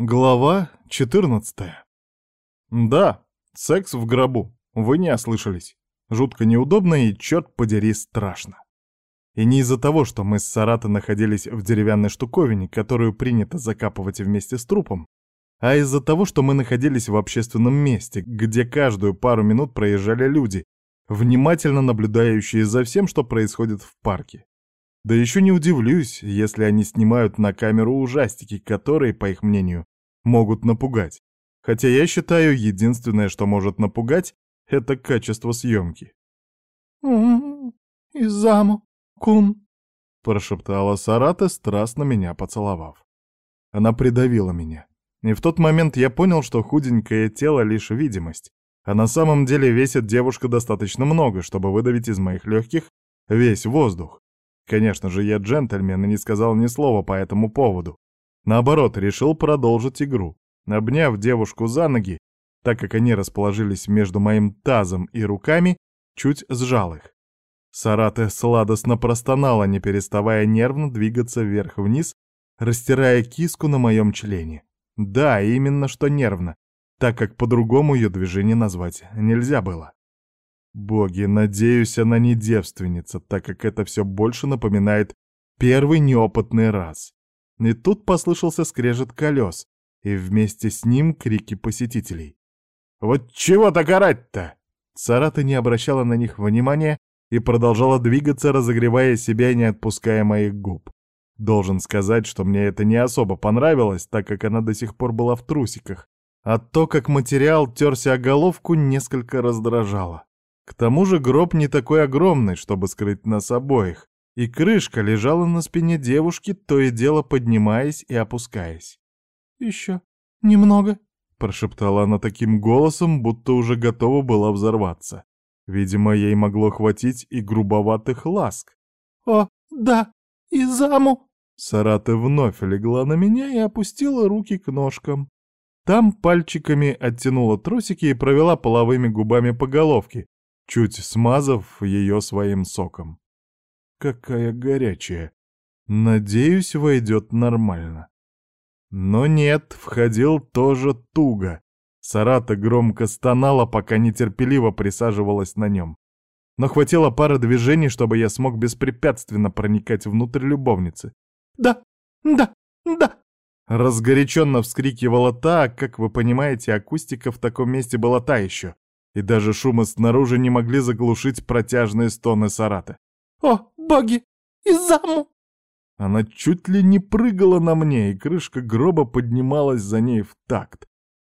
Глава 14. Да, секс в гробу. Вы не ослышались. Жутко неудобно и, черт подери, страшно. И не из-за того, что мы с Сарата находились в деревянной штуковине, которую принято закапывать вместе с трупом, а из-за того, что мы находились в общественном месте, где каждую пару минут проезжали люди, внимательно наблюдающие за всем, что происходит в парке. Да еще не удивлюсь, если они снимают на камеру ужастики, которые, по их мнению, могут напугать. Хотя я считаю, единственное, что может напугать, это качество съемки. «Изаму, кун», — прошептала Сарата, страстно меня поцеловав. Она придавила меня. И в тот момент я понял, что худенькое тело — лишь видимость, а на самом деле весит девушка достаточно много, чтобы выдавить из моих легких весь воздух. Конечно же, я джентльмен и не сказал ни слова по этому поводу. Наоборот, решил продолжить игру. Обняв девушку за ноги, так как они расположились между моим тазом и руками, чуть сжал их. Сарате сладостно простонала, не переставая нервно двигаться вверх-вниз, растирая киску на моем члене. Да, именно что нервно, так как по-другому ее движение назвать нельзя было. Боги, надеюсь, она не девственница, так как это все больше напоминает первый неопытный раз. И тут послышался скрежет колес, и вместе с ним крики посетителей. «Вот чего так орать-то?» Сарата не обращала на них внимания и продолжала двигаться, разогревая себя, не отпуская моих губ. Должен сказать, что мне это не особо понравилось, так как она до сих пор была в трусиках, а то, как материал терся о головку, несколько раздражало. К тому же гроб не такой огромный, чтобы скрыть нас обоих, и крышка лежала на спине девушки, то и дело поднимаясь и опускаясь. «Еще немного», — прошептала она таким голосом, будто уже готова была взорваться. Видимо, ей могло хватить и грубоватых ласк. «О, да, и заму!» Сарата вновь легла на меня и опустила руки к ножкам. Там пальчиками оттянула трусики и провела половыми губами по головке, чуть смазав ее своим соком. Какая горячая. Надеюсь, войдет нормально. Но нет, входил тоже туго. Сарата громко стонала, пока нетерпеливо присаживалась на нем. Но хватило пары движений, чтобы я смог беспрепятственно проникать внутрь любовницы. «Да, да, да!» Разгоряченно вскрикивала та, как вы понимаете, акустика в таком месте была та еще и даже шумы снаружи не могли заглушить протяжные стоны Сараты. «О, боги! Изаму!» Она чуть ли не прыгала на мне, и крышка гроба поднималась за ней в такт.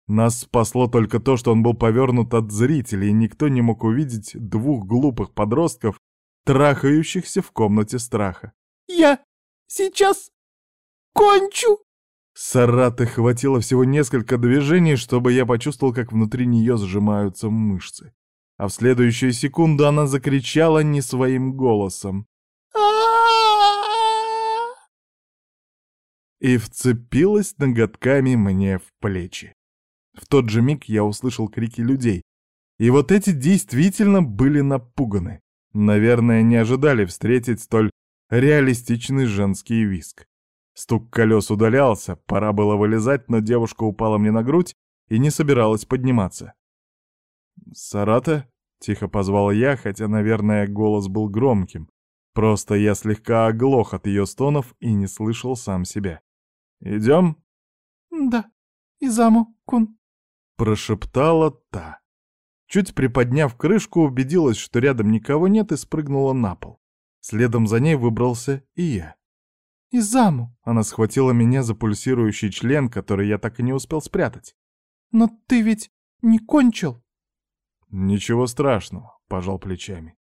Нас спасло только то, что он был повернут от зрителей, и никто не мог увидеть двух глупых подростков, трахающихся в комнате страха. «Я сейчас кончу!» Сараты хватило всего несколько движений, чтобы я почувствовал, как внутри нее сжимаются мышцы. А в следующую секунду она закричала не своим голосом. И вцепилась ноготками мне в плечи. В тот же миг я услышал крики людей. И вот эти действительно были напуганы. Наверное, не ожидали встретить столь реалистичный женский виск. Стук колес удалялся, пора было вылезать, но девушка упала мне на грудь и не собиралась подниматься. «Сарата?» — тихо позвал я, хотя, наверное, голос был громким. Просто я слегка оглох от ее стонов и не слышал сам себя. «Идем?» «Да, Изаму, кун», — прошептала та. Чуть приподняв крышку, убедилась, что рядом никого нет, и спрыгнула на пол. Следом за ней выбрался и я. «Изаму!» — она схватила меня за пульсирующий член, который я так и не успел спрятать. «Но ты ведь не кончил?» «Ничего страшного», — пожал плечами.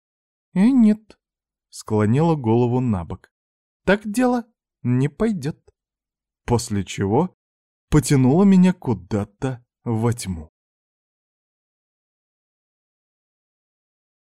«И нет», — склонила голову на бок. «Так дело не пойдет». После чего потянула меня куда-то во тьму.